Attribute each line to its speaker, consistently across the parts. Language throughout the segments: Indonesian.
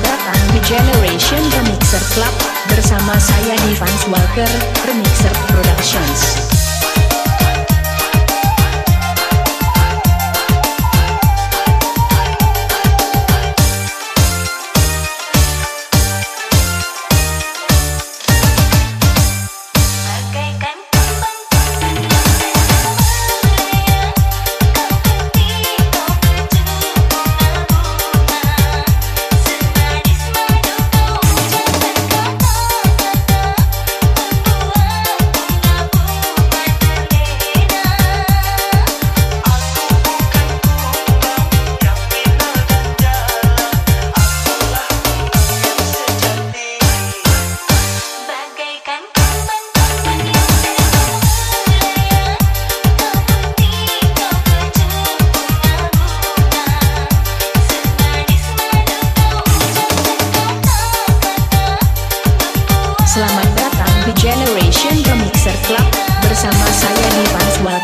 Speaker 1: datang di Generation Remixer Club Bersama saya Divans Walker, Remixer Productions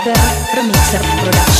Speaker 1: Divans Walker,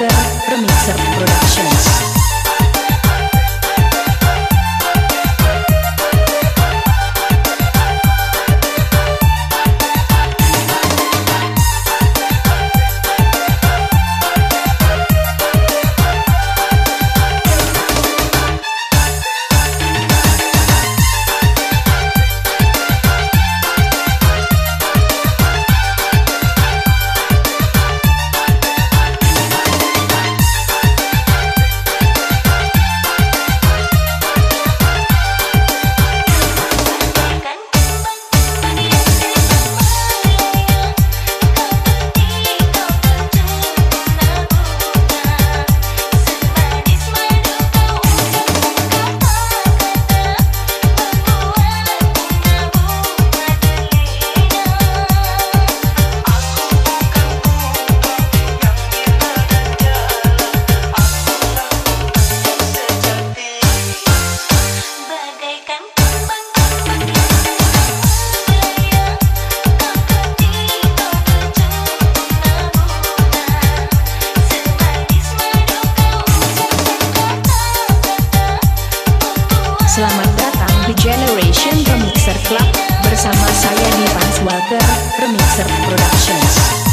Speaker 1: Divans Walker, Remixer Productions Selamat datang di Generation Remixer Club Bersama saya Divans Walker, Remixer Productions